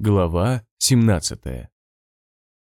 Глава 17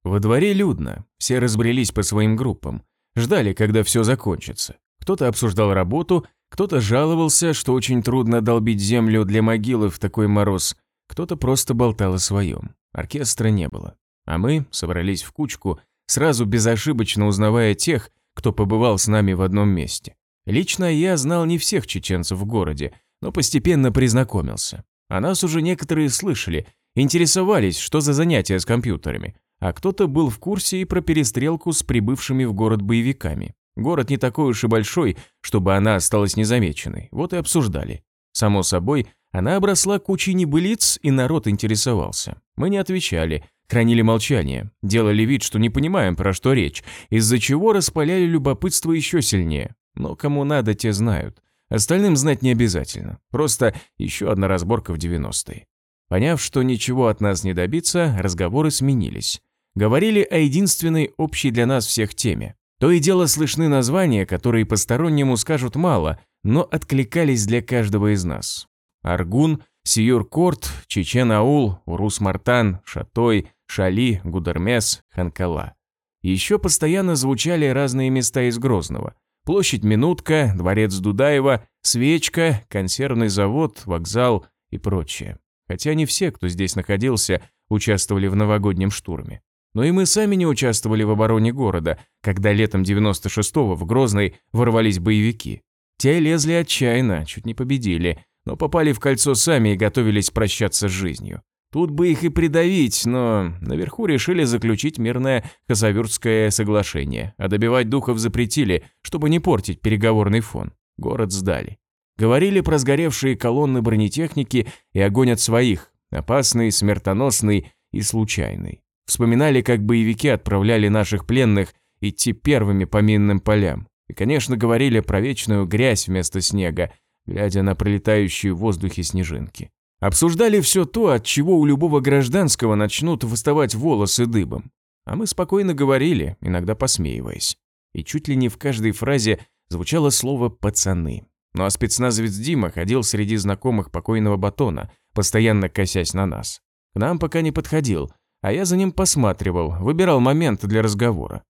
Во дворе людно, все разбрелись по своим группам, ждали, когда все закончится. Кто-то обсуждал работу, кто-то жаловался, что очень трудно долбить землю для могилы в такой мороз, кто-то просто болтал о своем. Оркестра не было. А мы собрались в кучку, сразу безошибочно узнавая тех, кто побывал с нами в одном месте. Лично я знал не всех чеченцев в городе, но постепенно признакомился. О нас уже некоторые слышали – Интересовались, что за занятия с компьютерами, а кто-то был в курсе и про перестрелку с прибывшими в город боевиками. Город не такой уж и большой, чтобы она осталась незамеченной, вот и обсуждали. Само собой, она обросла кучей небылиц, и народ интересовался. Мы не отвечали, хранили молчание, делали вид, что не понимаем, про что речь, из-за чего распаляли любопытство еще сильнее. Но кому надо, те знают. Остальным знать не обязательно. Просто еще одна разборка в 90-е. Поняв, что ничего от нас не добиться, разговоры сменились. Говорили о единственной общей для нас всех теме. То и дело слышны названия, которые постороннему скажут мало, но откликались для каждого из нас. Аргун, Сиюр-Корт, Чечен-Аул, Урус-Мартан, Шатой, Шали, Гудермес, Ханкала. Еще постоянно звучали разные места из Грозного. Площадь Минутка, Дворец Дудаева, Свечка, консервный завод, вокзал и прочее. Хотя не все, кто здесь находился, участвовали в новогоднем штурме. Но и мы сами не участвовали в обороне города, когда летом 96-го в Грозный ворвались боевики. Те лезли отчаянно, чуть не победили, но попали в кольцо сами и готовились прощаться с жизнью. Тут бы их и придавить, но наверху решили заключить мирное Хасавюртское соглашение, а добивать духов запретили, чтобы не портить переговорный фон. Город сдали. Говорили про сгоревшие колонны бронетехники и огонь от своих, опасный, смертоносный и случайный. Вспоминали, как боевики отправляли наших пленных идти первыми по минным полям. И, конечно, говорили про вечную грязь вместо снега, глядя на пролетающие в воздухе снежинки. Обсуждали все то, от чего у любого гражданского начнут выставать волосы дыбом. А мы спокойно говорили, иногда посмеиваясь. И чуть ли не в каждой фразе звучало слово «пацаны». Ну а спецназовец Дима ходил среди знакомых покойного Батона, постоянно косясь на нас. К нам пока не подходил, а я за ним посматривал, выбирал момент для разговора.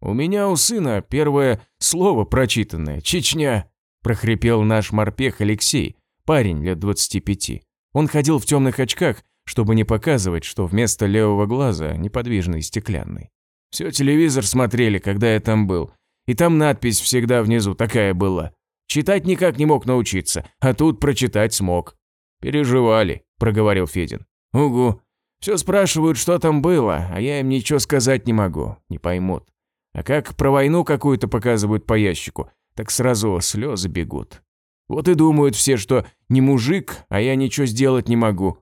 «У меня у сына первое слово прочитанное – Чечня», – прохрипел наш морпех Алексей, парень лет 25. Он ходил в темных очках, чтобы не показывать, что вместо левого глаза неподвижный стеклянный. Все телевизор смотрели, когда я там был, и там надпись всегда внизу такая была Читать никак не мог научиться, а тут прочитать смог. Переживали, проговорил Федин. Угу. Все спрашивают, что там было, а я им ничего сказать не могу, не поймут. А как про войну какую-то показывают по ящику, так сразу слезы бегут. Вот и думают все, что не мужик, а я ничего сделать не могу.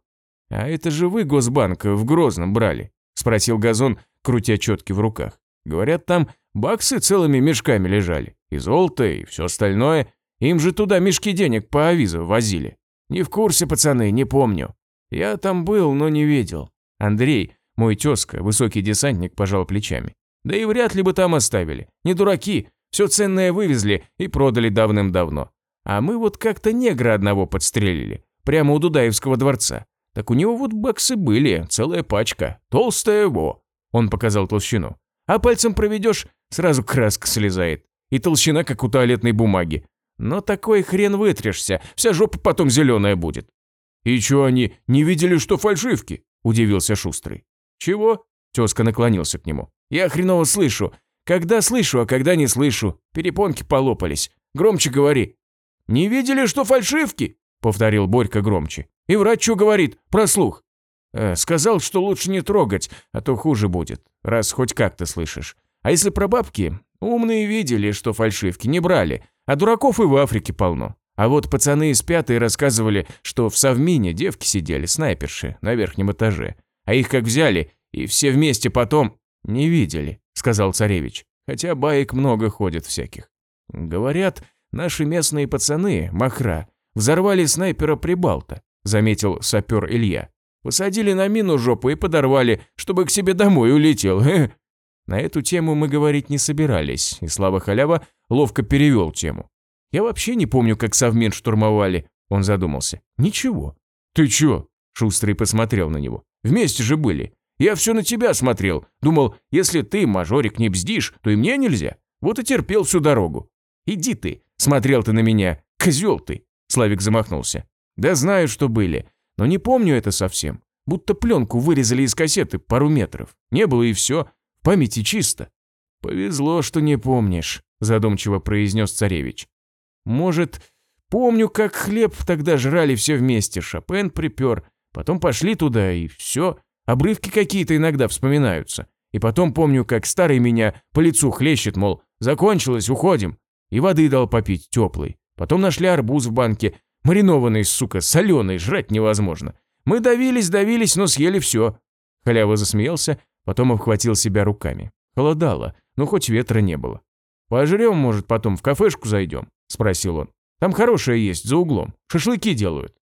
А это же вы Госбанк в Грозном брали, спросил Газон, крутя четки в руках. Говорят, там баксы целыми мешками лежали, и золото, и все остальное. Им же туда мешки денег по авизу возили. Не в курсе, пацаны, не помню. Я там был, но не видел. Андрей, мой тезка, высокий десантник, пожал плечами. Да и вряд ли бы там оставили. Не дураки, все ценное вывезли и продали давным-давно. А мы вот как-то негра одного подстрелили, прямо у Дудаевского дворца. Так у него вот баксы были, целая пачка, толстая во. Он показал толщину. А пальцем проведешь, сразу краска слезает. И толщина, как у туалетной бумаги. Но такой хрен вытрешься, вся жопа потом зеленая будет. И чё они, не видели, что фальшивки? Удивился Шустрый. Чего? Тезка наклонился к нему. Я хреново слышу. Когда слышу, а когда не слышу. Перепонки полопались. Громче говори. Не видели, что фальшивки? Повторил Борька громче. И врач что говорит? Про слух. Э, сказал, что лучше не трогать, а то хуже будет, раз хоть как-то слышишь. А если про бабки? Умные видели, что фальшивки не брали, а дураков и в Африке полно. А вот пацаны из пятой рассказывали, что в Совмине девки сидели, снайперши, на верхнем этаже. А их как взяли, и все вместе потом... «Не видели», — сказал царевич. Хотя баек много ходит всяких. Говорят, наши местные пацаны, махра, взорвали снайпера Прибалта, заметил сапер Илья. Посадили на мину жопу и подорвали, чтобы к себе домой улетел. На эту тему мы говорить не собирались, и Слава Халява ловко перевел тему. «Я вообще не помню, как совмин штурмовали», – он задумался. «Ничего». «Ты чё?» Шустрый посмотрел на него. «Вместе же были. Я все на тебя смотрел. Думал, если ты, мажорик, не бздишь, то и мне нельзя. Вот и терпел всю дорогу. Иди ты, смотрел ты на меня. Козел ты!» Славик замахнулся. «Да знаю, что были. Но не помню это совсем. Будто пленку вырезали из кассеты пару метров. Не было и все. Памяти чисто». «Повезло, что не помнишь», задумчиво произнес царевич. «Может, помню, как хлеб тогда жрали все вместе, Шопен припер. Потом пошли туда, и все. Обрывки какие-то иногда вспоминаются. И потом помню, как старый меня по лицу хлещет, мол, закончилось, уходим. И воды дал попить, теплый. Потом нашли арбуз в банке, маринованный, сука, соленый, жрать невозможно. Мы давились, давились, но съели все. Халява засмеялся, потом обхватил себя руками. Холодало, но хоть ветра не было. «Пожрем, может, потом в кафешку зайдем?» – спросил он. «Там хорошее есть, за углом. Шашлыки делают».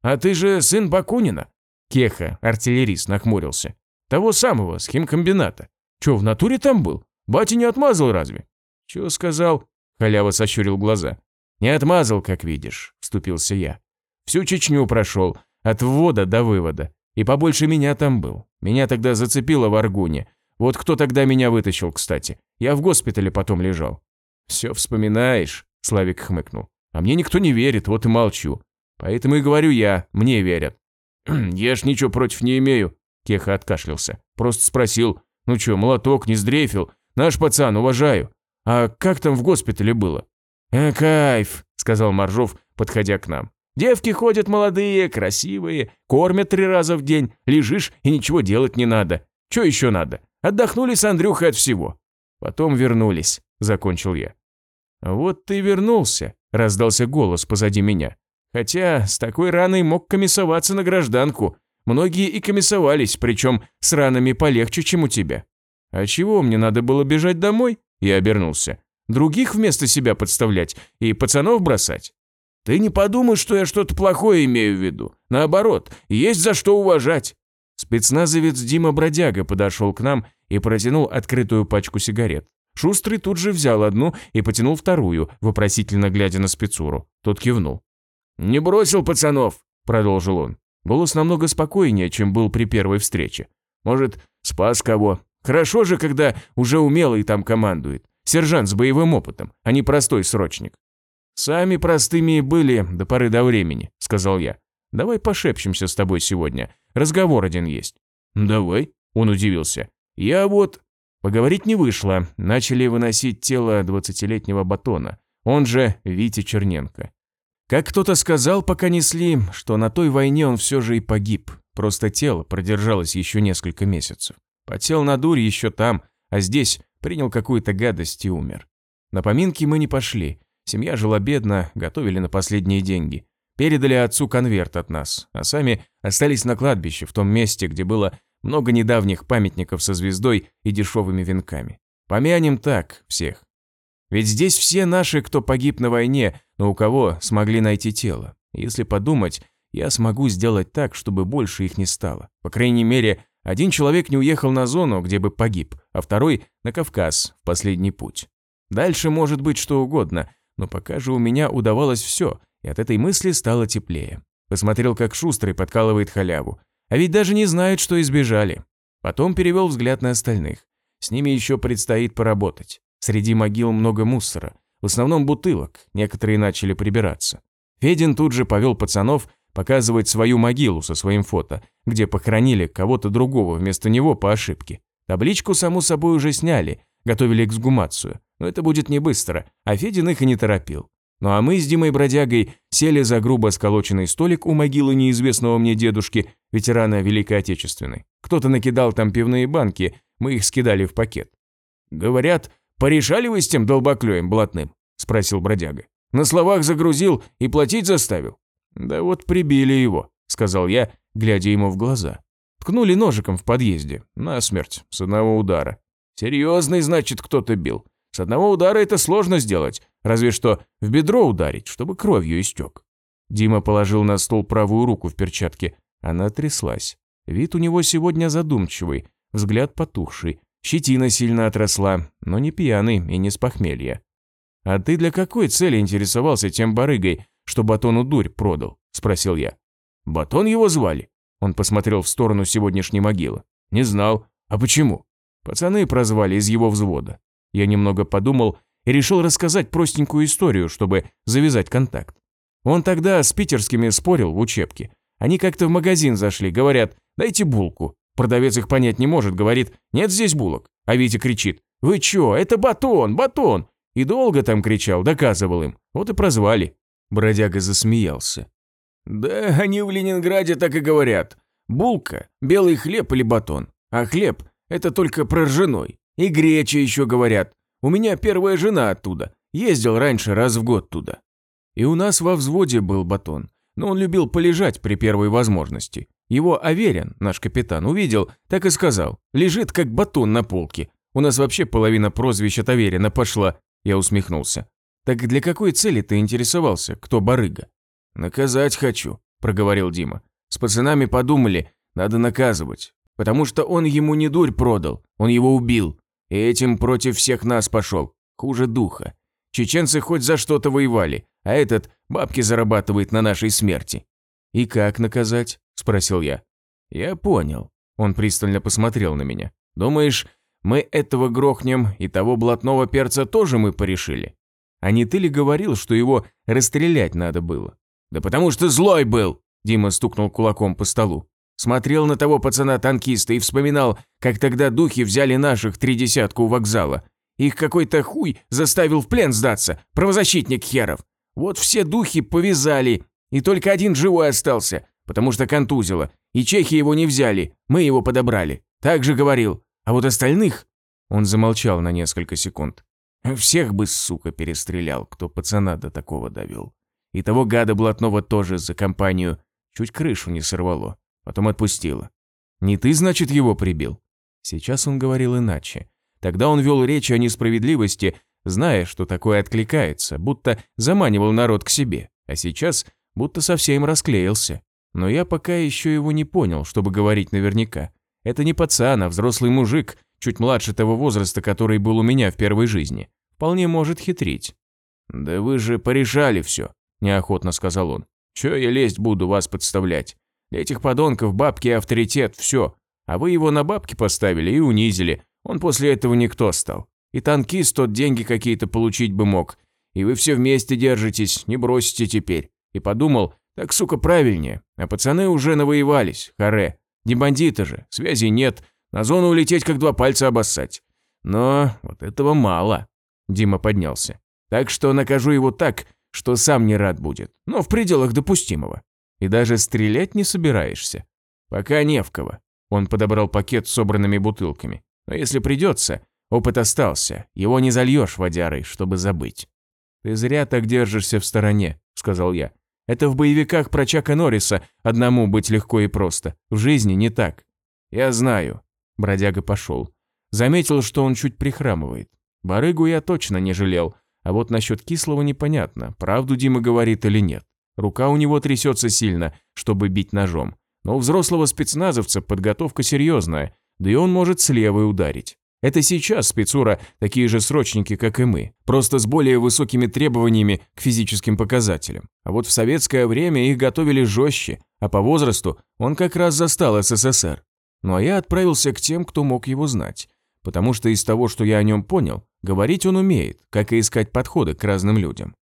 «А ты же сын Бакунина?» Кеха, артиллерист, нахмурился. «Того самого, с химкомбината. Че, в натуре там был? Батя не отмазал разве?» «Чё сказал?» – халява сощурил глаза. «Не отмазал, как видишь», – вступился я. «Всю Чечню прошел, от ввода до вывода. И побольше меня там был. Меня тогда зацепило в Аргуне. Вот кто тогда меня вытащил, кстати. Я в госпитале потом лежал». «Все вспоминаешь», – Славик хмыкнул. «А мне никто не верит, вот и молчу. Поэтому и говорю я, мне верят». «Я ж ничего против не имею», – Кеха откашлялся. «Просто спросил, ну чё, молоток, не сдрейфил? Наш пацан, уважаю. А как там в госпитале было?» «Э, кайф», – сказал Моржов, подходя к нам. «Девки ходят молодые, красивые, кормят три раза в день, лежишь и ничего делать не надо. Чё еще надо? Отдохнули с Андрюхой от всего. Потом вернулись, закончил я. Вот ты вернулся, раздался голос позади меня. Хотя с такой раной мог комиссоваться на гражданку. Многие и комиссовались, причем с ранами полегче, чем у тебя. А чего мне надо было бежать домой? Я обернулся. Других вместо себя подставлять и пацанов бросать? Ты не подумай, что я что-то плохое имею в виду. Наоборот, есть за что уважать. Спецназовец Дима Бродяга подошел к нам и протянул открытую пачку сигарет. Шустрый тут же взял одну и потянул вторую, вопросительно глядя на спецуру. Тот кивнул. «Не бросил пацанов», – продолжил он. Голос намного спокойнее, чем был при первой встрече. «Может, спас кого? Хорошо же, когда уже умелый там командует. Сержант с боевым опытом, а не простой срочник». «Сами простыми и были до поры до времени», – сказал я. «Давай пошепчемся с тобой сегодня. Разговор один есть». «Давай», – он удивился. «Я вот...» Поговорить не вышло. Начали выносить тело двадцатилетнего батона, он же Витя Черненко. Как кто-то сказал, пока несли, что на той войне он все же и погиб. Просто тело продержалось еще несколько месяцев. Потел на дурь еще там, а здесь принял какую-то гадость и умер. На поминки мы не пошли. Семья жила бедно, готовили на последние деньги. Передали отцу конверт от нас, а сами остались на кладбище, в том месте, где было много недавних памятников со звездой и дешевыми венками. Помянем так всех. Ведь здесь все наши, кто погиб на войне, но у кого смогли найти тело. Если подумать, я смогу сделать так, чтобы больше их не стало. По крайней мере, один человек не уехал на зону, где бы погиб, а второй – на Кавказ, в последний путь. Дальше может быть что угодно, но пока же у меня удавалось все, и от этой мысли стало теплее. Посмотрел, как Шустрый подкалывает халяву. А ведь даже не знают, что избежали. Потом перевел взгляд на остальных. С ними еще предстоит поработать. Среди могил много мусора. В основном бутылок, некоторые начали прибираться. Федин тут же повел пацанов показывать свою могилу со своим фото, где похоронили кого-то другого вместо него по ошибке. Табличку, само собой, уже сняли, готовили эксгумацию. Но это будет не быстро, а Федин их и не торопил. Ну а мы с Димой Бродягой сели за грубо сколоченный столик у могилы неизвестного мне дедушки, ветерана Великой Отечественной. Кто-то накидал там пивные банки, мы их скидали в пакет. «Говорят, порешали вы с тем долбоклёем блатным?» – спросил Бродяга. «На словах загрузил и платить заставил?» «Да вот прибили его», – сказал я, глядя ему в глаза. Ткнули ножиком в подъезде, на смерть, с одного удара. «Серьезный, значит, кто-то бил. С одного удара это сложно сделать, разве что в бедро ударить, чтобы кровью истек. Дима положил на стол правую руку в перчатке. Она тряслась. Вид у него сегодня задумчивый, взгляд потухший. Щетина сильно отросла, но не пьяный и не с похмелья. «А ты для какой цели интересовался тем барыгой, что батону дурь продал?» – спросил я. «Батон его звали?» Он посмотрел в сторону сегодняшней могилы. Не знал. А почему? Пацаны прозвали из его взвода. Я немного подумал и решил рассказать простенькую историю, чтобы завязать контакт. Он тогда с питерскими спорил в учебке. Они как-то в магазин зашли, говорят, дайте булку. Продавец их понять не может, говорит, нет здесь булок. А Витя кричит, вы чё, это батон, батон. И долго там кричал, доказывал им. Вот и прозвали. Бродяга засмеялся. Да они в Ленинграде так и говорят. Булка, белый хлеб или батон. А хлеб – это только проржаной. И греча еще говорят. У меня первая жена оттуда. Ездил раньше раз в год туда. И у нас во взводе был батон. Но он любил полежать при первой возможности. Его Аверин, наш капитан, увидел, так и сказал. Лежит как батон на полке. У нас вообще половина прозвищ от Аверина пошла. Я усмехнулся. Так для какой цели ты интересовался, кто барыга? Наказать хочу, проговорил Дима. С пацанами подумали, надо наказывать. Потому что он ему не дурь продал, он его убил. И этим против всех нас пошел. Хуже духа. Чеченцы хоть за что-то воевали, а этот бабки зарабатывает на нашей смерти. «И как наказать?» – спросил я. «Я понял». Он пристально посмотрел на меня. «Думаешь, мы этого грохнем, и того блатного перца тоже мы порешили? А не ты ли говорил, что его расстрелять надо было?» «Да потому что злой был!» – Дима стукнул кулаком по столу. Смотрел на того пацана-танкиста и вспоминал, как тогда духи взяли наших три десятка у вокзала. Их какой-то хуй заставил в плен сдаться, правозащитник херов. Вот все духи повязали, и только один живой остался, потому что контузило. И чехи его не взяли, мы его подобрали. Так же говорил. А вот остальных...» Он замолчал на несколько секунд. «Всех бы, сука, перестрелял, кто пацана до такого довел. И того гада блатного тоже за компанию чуть крышу не сорвало. Потом отпустила. «Не ты, значит, его прибил?» Сейчас он говорил иначе. Тогда он вел речь о несправедливости, зная, что такое откликается, будто заманивал народ к себе, а сейчас будто совсем расклеился. Но я пока еще его не понял, чтобы говорить наверняка. Это не пацан, а взрослый мужик, чуть младше того возраста, который был у меня в первой жизни. Вполне может хитрить. «Да вы же порешали все», – неохотно сказал он. «Че я лезть буду вас подставлять? Для этих подонков бабки и авторитет – все. А вы его на бабки поставили и унизили. Он после этого никто стал. И танкист тот деньги какие-то получить бы мог. И вы все вместе держитесь, не бросите теперь. И подумал, так, сука, правильнее. А пацаны уже навоевались, харе. Не бандиты же, связи нет. На зону улететь, как два пальца обоссать. Но вот этого мало. Дима поднялся. Так что накажу его так, что сам не рад будет, но в пределах допустимого. И даже стрелять не собираешься. Пока не в кого. Он подобрал пакет с собранными бутылками. Но если придется, опыт остался. Его не зальешь водярой, чтобы забыть. «Ты зря так держишься в стороне», — сказал я. «Это в боевиках про Чака Норриса одному быть легко и просто. В жизни не так». «Я знаю». Бродяга пошел. Заметил, что он чуть прихрамывает. Барыгу я точно не жалел, а вот насчет кислого непонятно, правду Дима говорит или нет. Рука у него трясется сильно, чтобы бить ножом. Но у взрослого спецназовца подготовка серьезная, да и он может с левой ударить. Это сейчас спецура такие же срочники, как и мы, просто с более высокими требованиями к физическим показателям. А вот в советское время их готовили жестче, а по возрасту он как раз застал СССР. Ну а я отправился к тем, кто мог его знать. Потому что из того, что я о нем понял, говорить он умеет, как и искать подходы к разным людям.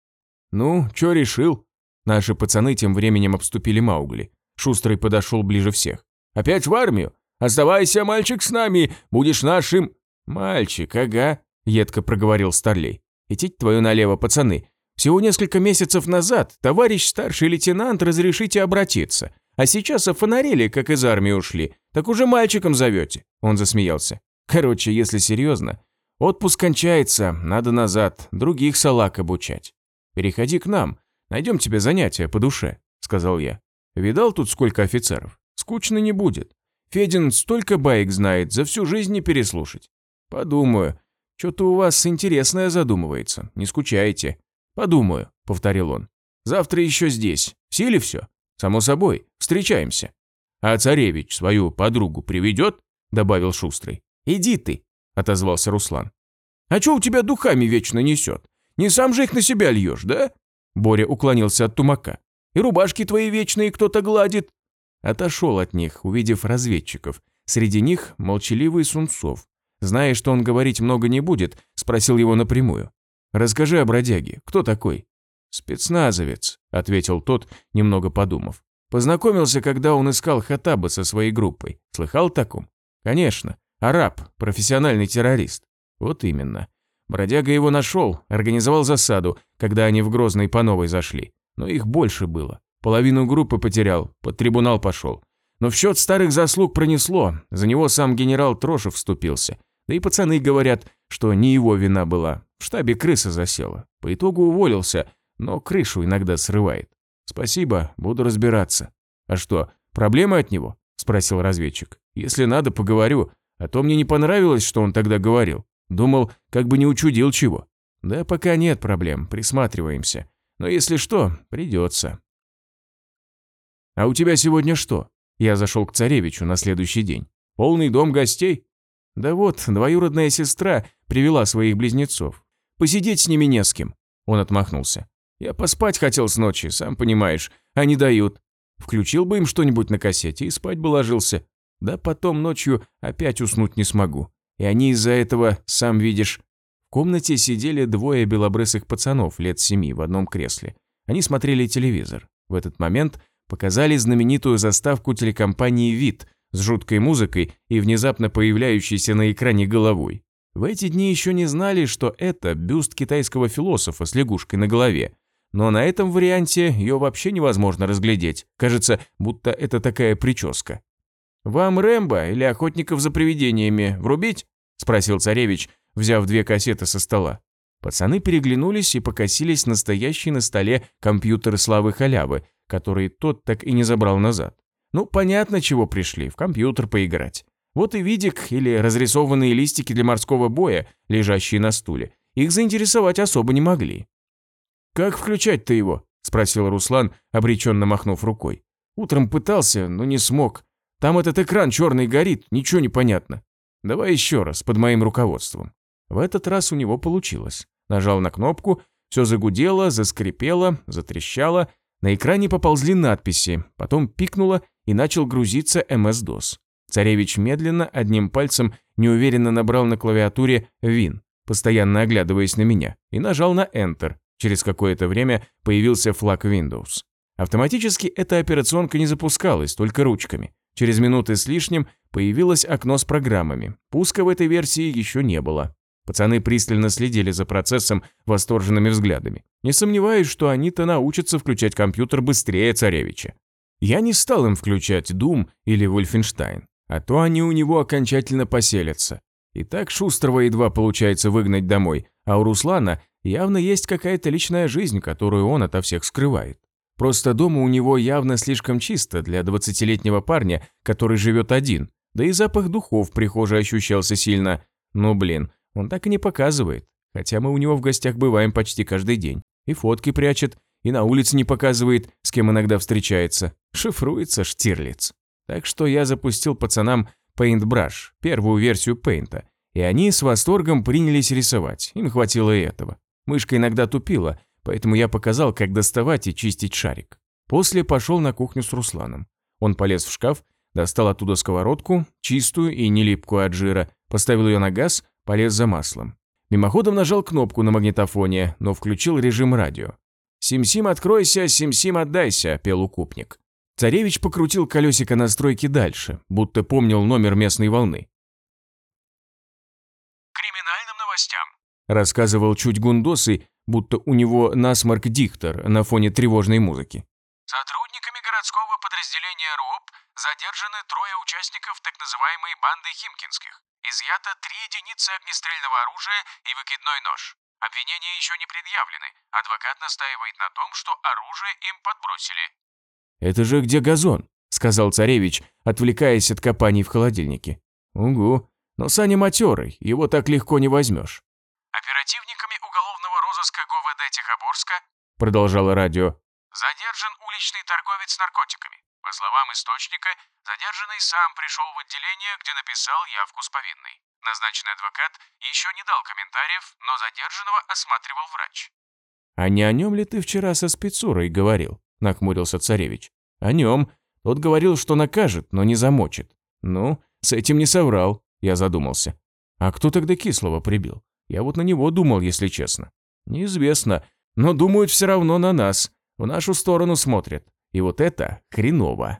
Ну, что решил? Наши пацаны тем временем обступили Маугли. Шустрый подошел ближе всех. «Опять в армию? Оставайся, мальчик, с нами, будешь нашим...» «Мальчик, ага», – едко проговорил Старлей. «Идите твою налево, пацаны. Всего несколько месяцев назад товарищ старший лейтенант разрешите обратиться. А сейчас офонарели, как из армии ушли. Так уже мальчиком зовете». Он засмеялся. «Короче, если серьезно, отпуск кончается, надо назад, других салак обучать. Переходи к нам, Найдем тебе занятия по душе», – сказал я. «Видал тут сколько офицеров? Скучно не будет. Федин столько баек знает, за всю жизнь не переслушать. Подумаю. Что-то у вас интересное задумывается, не скучайте. Подумаю», – повторил он. «Завтра еще здесь. В силе все? Само собой. Встречаемся». «А царевич свою подругу приведет?» – добавил Шустрый. «Иди ты», – отозвался Руслан. «А что у тебя духами вечно несет? Не сам же их на себя льешь, да?» Боря уклонился от тумака. «И рубашки твои вечные кто-то гладит». Отошел от них, увидев разведчиков. Среди них молчаливый Сунцов. Зная, что он говорить много не будет, спросил его напрямую. «Расскажи о бродяге. Кто такой?» «Спецназовец», — ответил тот, немного подумав. «Познакомился, когда он искал Хатаба со своей группой. Слыхал таком?» «Конечно. Араб, профессиональный террорист». «Вот именно. Бродяга его нашел, организовал засаду, когда они в Грозный по новой зашли. Но их больше было. Половину группы потерял, под трибунал пошел. Но в счет старых заслуг пронесло, за него сам генерал Трошев вступился. Да и пацаны говорят, что не его вина была. В штабе крыса засела. По итогу уволился, но крышу иногда срывает. Спасибо, буду разбираться. А что, проблемы от него? Спросил разведчик. Если надо, поговорю. А то мне не понравилось, что он тогда говорил. Думал, как бы не учудил чего. Да пока нет проблем, присматриваемся. Но если что, придется. А у тебя сегодня что? Я зашел к царевичу на следующий день. Полный дом гостей? Да вот, двоюродная сестра привела своих близнецов. Посидеть с ними не с кем. Он отмахнулся. Я поспать хотел с ночи, сам понимаешь, а не дают. Включил бы им что-нибудь на кассете и спать бы ложился. Да потом ночью опять уснуть не смогу. И они из-за этого, сам видишь. В комнате сидели двое белобрысых пацанов лет семи в одном кресле. Они смотрели телевизор. В этот момент показали знаменитую заставку телекомпании «Вид» с жуткой музыкой и внезапно появляющейся на экране головой. В эти дни еще не знали, что это бюст китайского философа с лягушкой на голове. Но на этом варианте ее вообще невозможно разглядеть. Кажется, будто это такая прическа. «Вам Рэмбо или Охотников за привидениями врубить?» – спросил царевич, взяв две кассеты со стола. Пацаны переглянулись и покосились на стоящий на столе компьютер Славы Халявы, который тот так и не забрал назад. Ну, понятно, чего пришли, в компьютер поиграть. Вот и видик или разрисованные листики для морского боя, лежащие на стуле. Их заинтересовать особо не могли. «Как включать-то его?» – спросил Руслан, обреченно махнув рукой. «Утром пытался, но не смог. Там этот экран черный горит, ничего не понятно. Давай еще раз, под моим руководством. В этот раз у него получилось. Нажал на кнопку, все загудело, заскрипело, затрещало. На экране поползли надписи, потом пикнуло и начал грузиться MS-DOS. Царевич медленно, одним пальцем, неуверенно набрал на клавиатуре «Вин», постоянно оглядываясь на меня, и нажал на Enter. Через какое-то время появился флаг Windows. Автоматически эта операционка не запускалась, только ручками. Через минуты с лишним появилось окно с программами. Пуска в этой версии еще не было. Пацаны пристально следили за процессом восторженными взглядами. Не сомневаюсь, что они-то научатся включать компьютер быстрее царевича. Я не стал им включать Doom или Wolfenstein, а то они у него окончательно поселятся. И так Шустрого едва получается выгнать домой, а у Руслана явно есть какая-то личная жизнь, которую он ото всех скрывает. Просто дома у него явно слишком чисто для 20-летнего парня, который живет один, да и запах духов в прихожей ощущался сильно. Ну блин, он так и не показывает, хотя мы у него в гостях бываем почти каждый день. И фотки прячет, и на улице не показывает, с кем иногда встречается. Шифруется Штирлиц. Так что я запустил пацанам Paintbrush, первую версию Paint, и они с восторгом принялись рисовать, им хватило и этого. Мышка иногда тупила, поэтому я показал, как доставать и чистить шарик. После пошел на кухню с Русланом. Он полез в шкаф, достал оттуда сковородку, чистую и не липкую от жира, поставил ее на газ, полез за маслом. Мимоходом нажал кнопку на магнитофоне, но включил режим радио. «Сим-Сим, откройся, Сим-Сим, отдайся», – пел укупник. Царевич покрутил колесико настройки дальше, будто помнил номер местной волны. Рассказывал чуть гундосый, будто у него насморк диктор на фоне тревожной музыки. Сотрудниками городского подразделения РУОП задержаны трое участников так называемой банды Химкинских. Изъято три единицы огнестрельного оружия и выкидной нож. Обвинения еще не предъявлены. Адвокат настаивает на том, что оружие им подбросили. «Это же где газон?» – сказал царевич, отвлекаясь от копаний в холодильнике. «Угу. Но Саня матерый, его так легко не возьмешь». Оперативниками уголовного розыска ГУВД Тихоборска продолжало радио. задержан уличный торговец наркотиками. По словам источника, задержанный сам пришел в отделение, где написал явку с повинной. Назначенный адвокат еще не дал комментариев, но задержанного осматривал врач. «А не о нем ли ты вчера со спецурой говорил?» – нахмурился царевич. «О нем. Тот говорил, что накажет, но не замочит. Ну, с этим не соврал, я задумался. А кто тогда Кислого прибил? Я вот на него думал, если честно. Неизвестно, но думают все равно на нас. В нашу сторону смотрят. И вот это хреново.